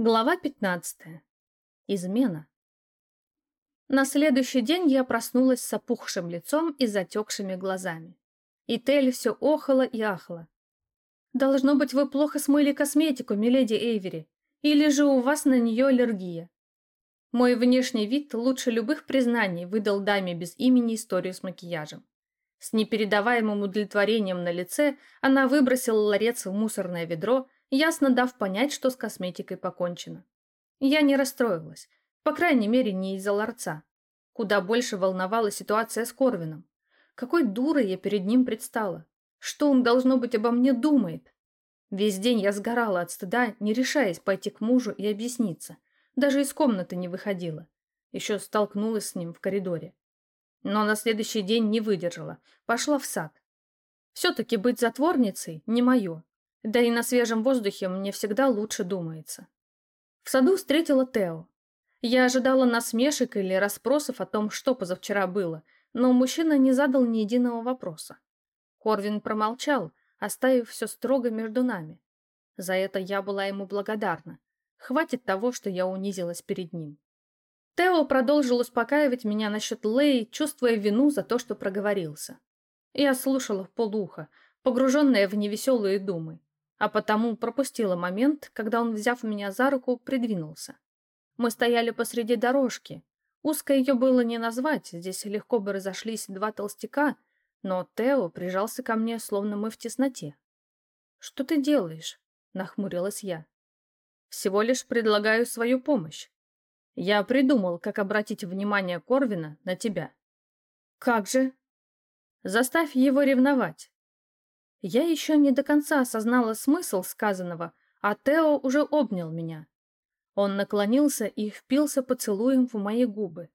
Глава 15. Измена. На следующий день я проснулась с опухшим лицом и затекшими глазами. И Тель все охала и ахала. «Должно быть, вы плохо смыли косметику, миледи Эйвери, или же у вас на нее аллергия». Мой внешний вид лучше любых признаний выдал даме без имени историю с макияжем. С непередаваемым удовлетворением на лице она выбросила ларец в мусорное ведро ясно дав понять, что с косметикой покончено. Я не расстроилась, по крайней мере, не из-за ларца. Куда больше волновала ситуация с Корвином. Какой дурой я перед ним предстала. Что он, должно быть, обо мне думает? Весь день я сгорала от стыда, не решаясь пойти к мужу и объясниться. Даже из комнаты не выходила. Еще столкнулась с ним в коридоре. Но на следующий день не выдержала. Пошла в сад. Все-таки быть затворницей не мое. Да и на свежем воздухе мне всегда лучше думается. В саду встретила Тео. Я ожидала насмешек или расспросов о том, что позавчера было, но мужчина не задал ни единого вопроса. Корвин промолчал, оставив все строго между нами. За это я была ему благодарна. Хватит того, что я унизилась перед ним. Тео продолжил успокаивать меня насчет Лэй, чувствуя вину за то, что проговорился. Я слушала в полуха, погруженная в невеселые думы а потому пропустила момент, когда он, взяв меня за руку, придвинулся. Мы стояли посреди дорожки. Узко ее было не назвать, здесь легко бы разошлись два толстяка, но Тео прижался ко мне, словно мы в тесноте. «Что ты делаешь?» — нахмурилась я. «Всего лишь предлагаю свою помощь. Я придумал, как обратить внимание Корвина на тебя». «Как же?» «Заставь его ревновать. Я еще не до конца осознала смысл сказанного, а Тео уже обнял меня. Он наклонился и впился поцелуем в мои губы.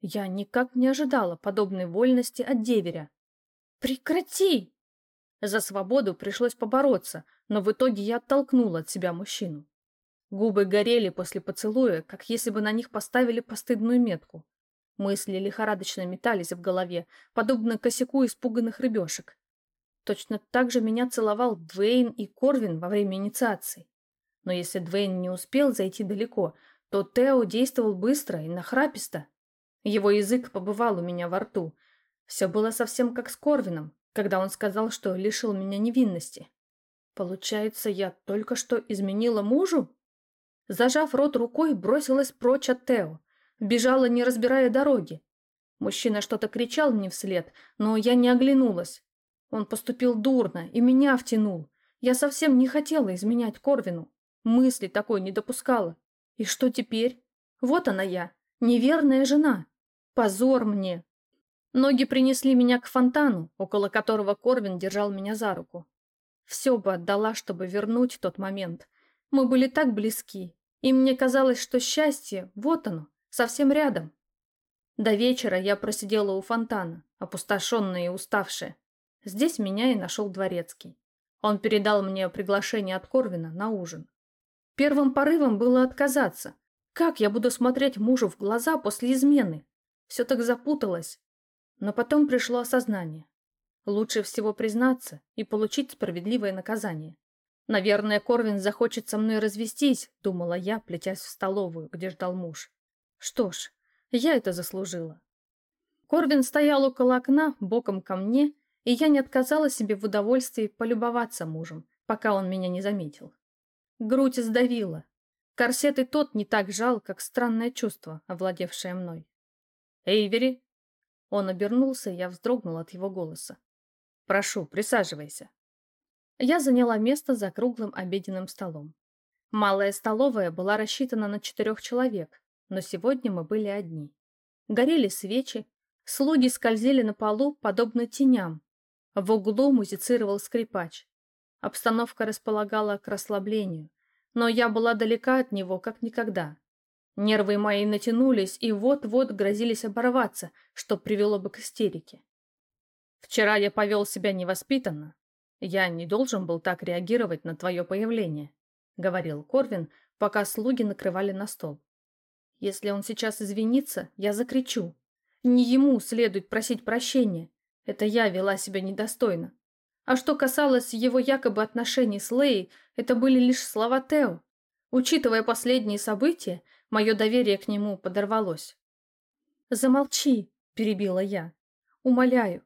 Я никак не ожидала подобной вольности от деверя. «Прекрати!» За свободу пришлось побороться, но в итоге я оттолкнула от себя мужчину. Губы горели после поцелуя, как если бы на них поставили постыдную метку. Мысли лихорадочно метались в голове, подобно косяку испуганных рыбешек. Точно так же меня целовал Двейн и Корвин во время инициации. Но если Двейн не успел зайти далеко, то Тео действовал быстро и нахраписто. Его язык побывал у меня во рту. Все было совсем как с Корвином, когда он сказал, что лишил меня невинности. Получается, я только что изменила мужу? Зажав рот рукой, бросилась прочь от Тео. Бежала, не разбирая дороги. Мужчина что-то кричал мне вслед, но я не оглянулась. Он поступил дурно и меня втянул. Я совсем не хотела изменять Корвину. Мысли такой не допускала. И что теперь? Вот она я, неверная жена. Позор мне. Ноги принесли меня к фонтану, около которого Корвин держал меня за руку. Все бы отдала, чтобы вернуть тот момент. Мы были так близки, и мне казалось, что счастье, вот оно, совсем рядом. До вечера я просидела у фонтана, опустошенная и уставшая. Здесь меня и нашел дворецкий. Он передал мне приглашение от Корвина на ужин. Первым порывом было отказаться. Как я буду смотреть мужу в глаза после измены? Все так запуталось. Но потом пришло осознание. Лучше всего признаться и получить справедливое наказание. Наверное, Корвин захочет со мной развестись, думала я, плетясь в столовую, где ждал муж. Что ж, я это заслужила. Корвин стоял около окна, боком ко мне, и я не отказала себе в удовольствии полюбоваться мужем, пока он меня не заметил. Грудь сдавила. Корсет и тот не так жал, как странное чувство, овладевшее мной. «Эйвери!» Он обернулся, и я вздрогнула от его голоса. «Прошу, присаживайся». Я заняла место за круглым обеденным столом. Малая столовая была рассчитана на четырех человек, но сегодня мы были одни. Горели свечи, слуги скользили на полу, подобно теням, в углу музицировал скрипач. Обстановка располагала к расслаблению, но я была далека от него, как никогда. Нервы мои натянулись и вот-вот грозились оборваться, что привело бы к истерике. Вчера я повел себя невоспитанно. Я не должен был так реагировать на твое появление, говорил Корвин, пока слуги накрывали на стол. Если он сейчас извинится, я закричу. Не ему следует просить прощения, это я вела себя недостойно. А что касалось его якобы отношений с Лей, это были лишь слова Тео. Учитывая последние события, мое доверие к нему подорвалось. «Замолчи!» – перебила я. «Умоляю,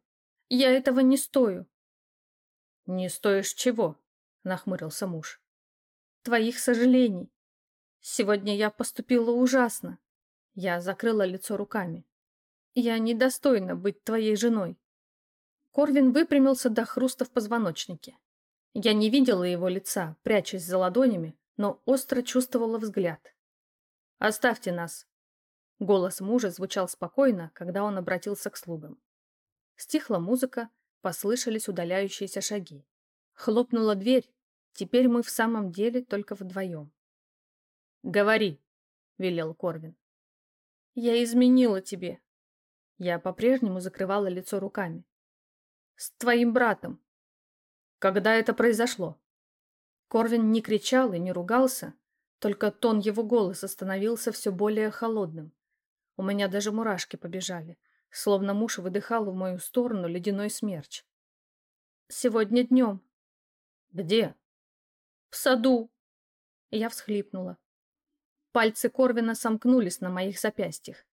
я этого не стою». «Не стоишь чего?» – нахмурился муж. «Твоих сожалений. Сегодня я поступила ужасно». Я закрыла лицо руками. «Я недостойна быть твоей женой». Корвин выпрямился до хруста в позвоночнике. Я не видела его лица, прячась за ладонями, но остро чувствовала взгляд. «Оставьте нас!» Голос мужа звучал спокойно, когда он обратился к слугам. Стихла музыка, послышались удаляющиеся шаги. Хлопнула дверь, теперь мы в самом деле только вдвоем. «Говори!» — велел Корвин. «Я изменила тебе!» Я по-прежнему закрывала лицо руками. «С твоим братом!» «Когда это произошло?» Корвин не кричал и не ругался, только тон его голоса становился все более холодным. У меня даже мурашки побежали, словно муж выдыхал в мою сторону ледяной смерч. «Сегодня днем». «Где?» «В саду». Я всхлипнула. Пальцы Корвина сомкнулись на моих запястьях.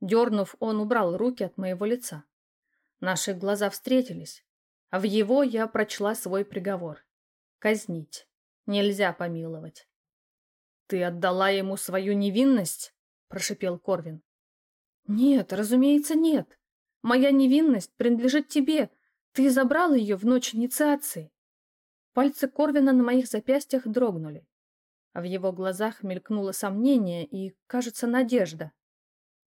Дернув, он убрал руки от моего лица. Наши глаза встретились, а в его я прочла свой приговор. Казнить. Нельзя помиловать. «Ты отдала ему свою невинность?» – прошипел Корвин. «Нет, разумеется, нет. Моя невинность принадлежит тебе. Ты забрал ее в ночь инициации». Пальцы Корвина на моих запястьях дрогнули. А в его глазах мелькнуло сомнение и, кажется, надежда.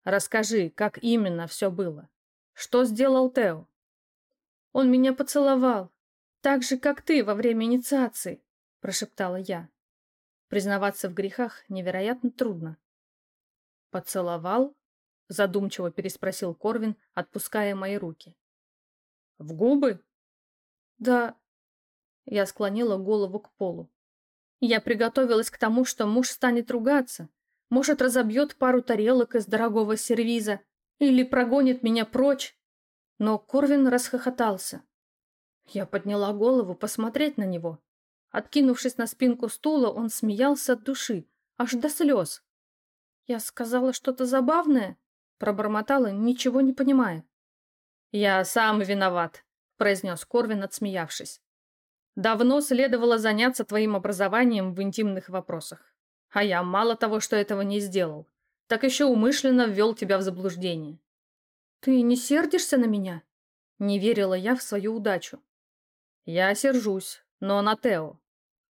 «Расскажи, как именно все было. Что сделал Тео?» «Он меня поцеловал, так же, как ты во время инициации прошептала я. Признаваться в грехах невероятно трудно. «Поцеловал?» — задумчиво переспросил Корвин, отпуская мои руки. «В губы?» «Да». Я склонила голову к полу. Я приготовилась к тому, что муж станет ругаться, может, разобьет пару тарелок из дорогого сервиза или прогонит меня прочь. Но Корвин расхохотался. Я подняла голову посмотреть на него. Откинувшись на спинку стула, он смеялся от души, аж до слез. Я сказала что-то забавное, пробормотала, ничего не понимая. «Я сам виноват», — произнес Корвин, отсмеявшись. «Давно следовало заняться твоим образованием в интимных вопросах. А я мало того, что этого не сделал, так еще умышленно ввел тебя в заблуждение». «Ты не сердишься на меня?» Не верила я в свою удачу. «Я сержусь, но на Тео.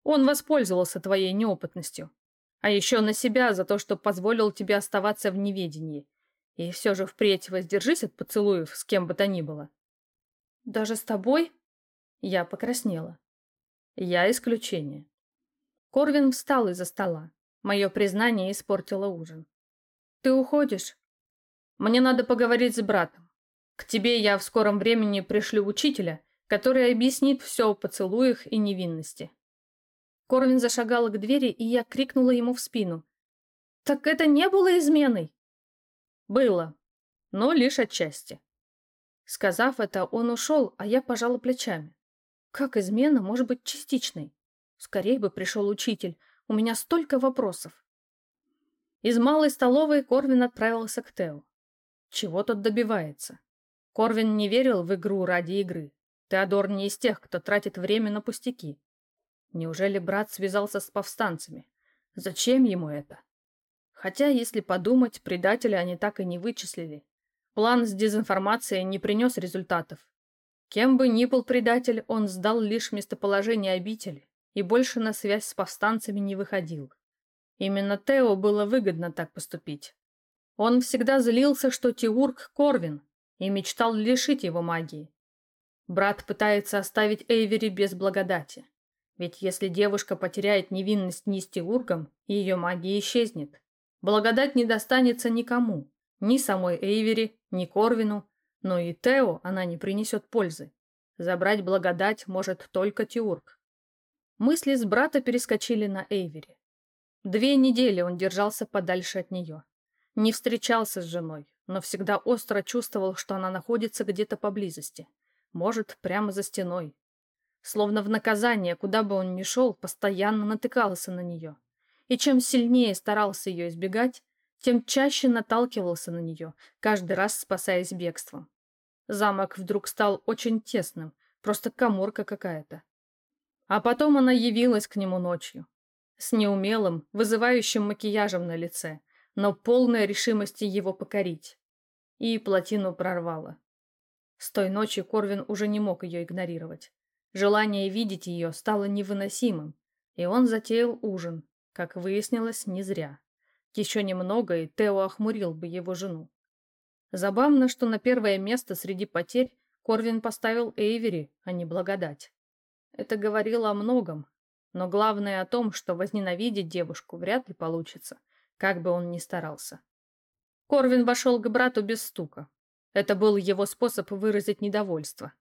Он воспользовался твоей неопытностью. А еще на себя за то, что позволил тебе оставаться в неведении. И все же впредь воздержись от поцелуев с кем бы то ни было. Даже с тобой? Я покраснела. Я исключение. Корвин встал из-за стола. Мое признание испортило ужин. Ты уходишь? Мне надо поговорить с братом. К тебе я в скором времени пришлю учителя, который объяснит все о поцелуях и невинности. Корвин зашагал к двери, и я крикнула ему в спину. «Так это не было изменой?» «Было, но лишь отчасти». Сказав это, он ушел, а я пожала плечами. Как измена может быть частичной? Скорее бы пришел учитель. У меня столько вопросов. Из малой столовой Корвин отправился к Тео. Чего тот добивается? Корвин не верил в игру ради игры. Теодор не из тех, кто тратит время на пустяки. Неужели брат связался с повстанцами? Зачем ему это? Хотя, если подумать, предателя они так и не вычислили. План с дезинформацией не принес результатов. Кем бы ни был предатель, он сдал лишь местоположение обители и больше на связь с повстанцами не выходил. Именно Тео было выгодно так поступить. Он всегда злился, что Теург Корвин, и мечтал лишить его магии. Брат пытается оставить Эйвери без благодати. Ведь если девушка потеряет невинность Нистиургом, ее магия исчезнет. Благодать не достанется никому, ни самой Эйвери, ни Корвину, но и Тео она не принесет пользы. Забрать благодать может только Тиург. Мысли с брата перескочили на Эйвери. Две недели он держался подальше от нее. Не встречался с женой, но всегда остро чувствовал, что она находится где-то поблизости. Может, прямо за стеной, Словно в наказание, куда бы он ни шел, постоянно натыкался на нее. И чем сильнее старался ее избегать, тем чаще наталкивался на нее, каждый раз спасаясь бегством. Замок вдруг стал очень тесным, просто коморка какая-то. А потом она явилась к нему ночью, с неумелым, вызывающим макияжем на лице, но полной решимости его покорить. И плотину прорвала. С той ночи Корвин уже не мог ее игнорировать. Желание видеть ее стало невыносимым, и он затеял ужин, как выяснилось, не зря. Еще немного, и Тео охмурил бы его жену. Забавно, что на первое место среди потерь Корвин поставил Эйвери, а не благодать. Это говорило о многом, но главное о том, что возненавидеть девушку вряд ли получится, как бы он ни старался. Корвин вошел к брату без стука. Это был его способ выразить недовольство.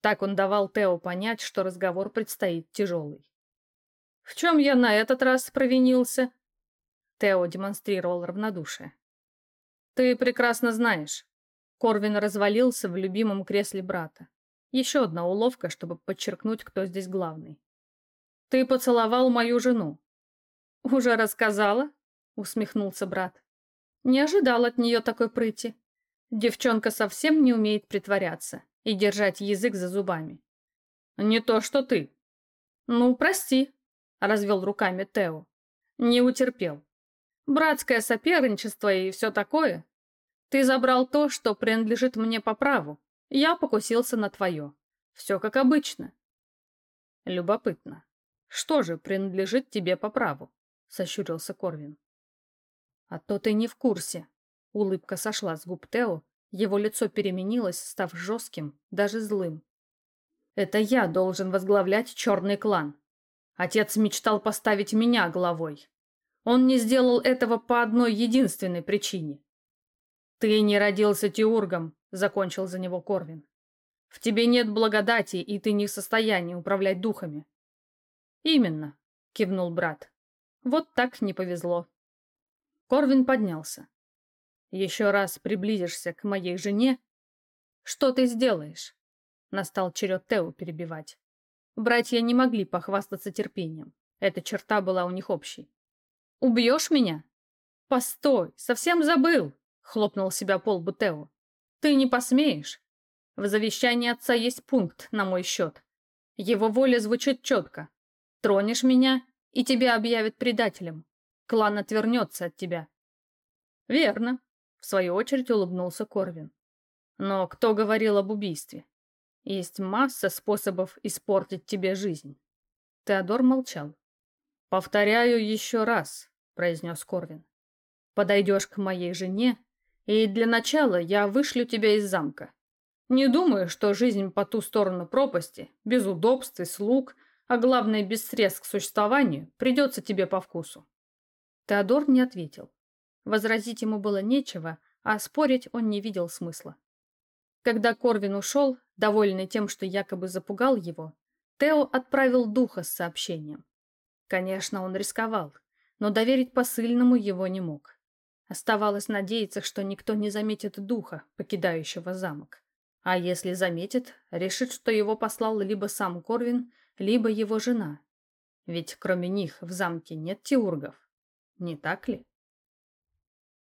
Так он давал Тео понять, что разговор предстоит тяжелый. «В чем я на этот раз провинился?» Тео демонстрировал равнодушие. «Ты прекрасно знаешь». Корвин развалился в любимом кресле брата. Еще одна уловка, чтобы подчеркнуть, кто здесь главный. «Ты поцеловал мою жену». «Уже рассказала?» — усмехнулся брат. «Не ожидал от нее такой прыти. Девчонка совсем не умеет притворяться и держать язык за зубами». «Не то, что ты». «Ну, прости», — развел руками Тео. «Не утерпел. Братское соперничество и все такое. Ты забрал то, что принадлежит мне по праву. Я покусился на твое. Все как обычно. Любопытно. Что же принадлежит тебе по праву? Сощурился Корвин. А то ты не в курсе. Улыбка сошла с губ Тео, его лицо переменилось, став жестким, даже злым. Это я должен возглавлять черный клан. Отец мечтал поставить меня главой. Он не сделал этого по одной единственной причине. «Ты не родился теургом», — закончил за него Корвин. «В тебе нет благодати, и ты не в состоянии управлять духами». «Именно», — кивнул брат. «Вот так не повезло». Корвин поднялся. «Еще раз приблизишься к моей жене, что ты сделаешь?» Настал черед Тео перебивать. Братья не могли похвастаться терпением. Эта черта была у них общей. Убьешь меня? Постой, совсем забыл, хлопнул себя пол Бутео. Ты не посмеешь. В завещании отца есть пункт на мой счет. Его воля звучит четко. Тронешь меня, и тебя объявят предателем. Клан отвернется от тебя. Верно, в свою очередь улыбнулся Корвин. Но кто говорил об убийстве? Есть масса способов испортить тебе жизнь. Теодор молчал. «Повторяю еще раз», — произнес Корвин. «Подойдешь к моей жене, и для начала я вышлю тебя из замка. Не думаю, что жизнь по ту сторону пропасти, без удобств и слуг, а главное, без средств к существованию, придется тебе по вкусу». Теодор не ответил. Возразить ему было нечего, а спорить он не видел смысла. Когда Корвин ушел, довольный тем, что якобы запугал его, Тео отправил духа с сообщением. Конечно, он рисковал, но доверить посыльному его не мог. Оставалось надеяться, что никто не заметит духа, покидающего замок. А если заметит, решит, что его послал либо сам Корвин, либо его жена. Ведь кроме них в замке нет теургов. Не так ли?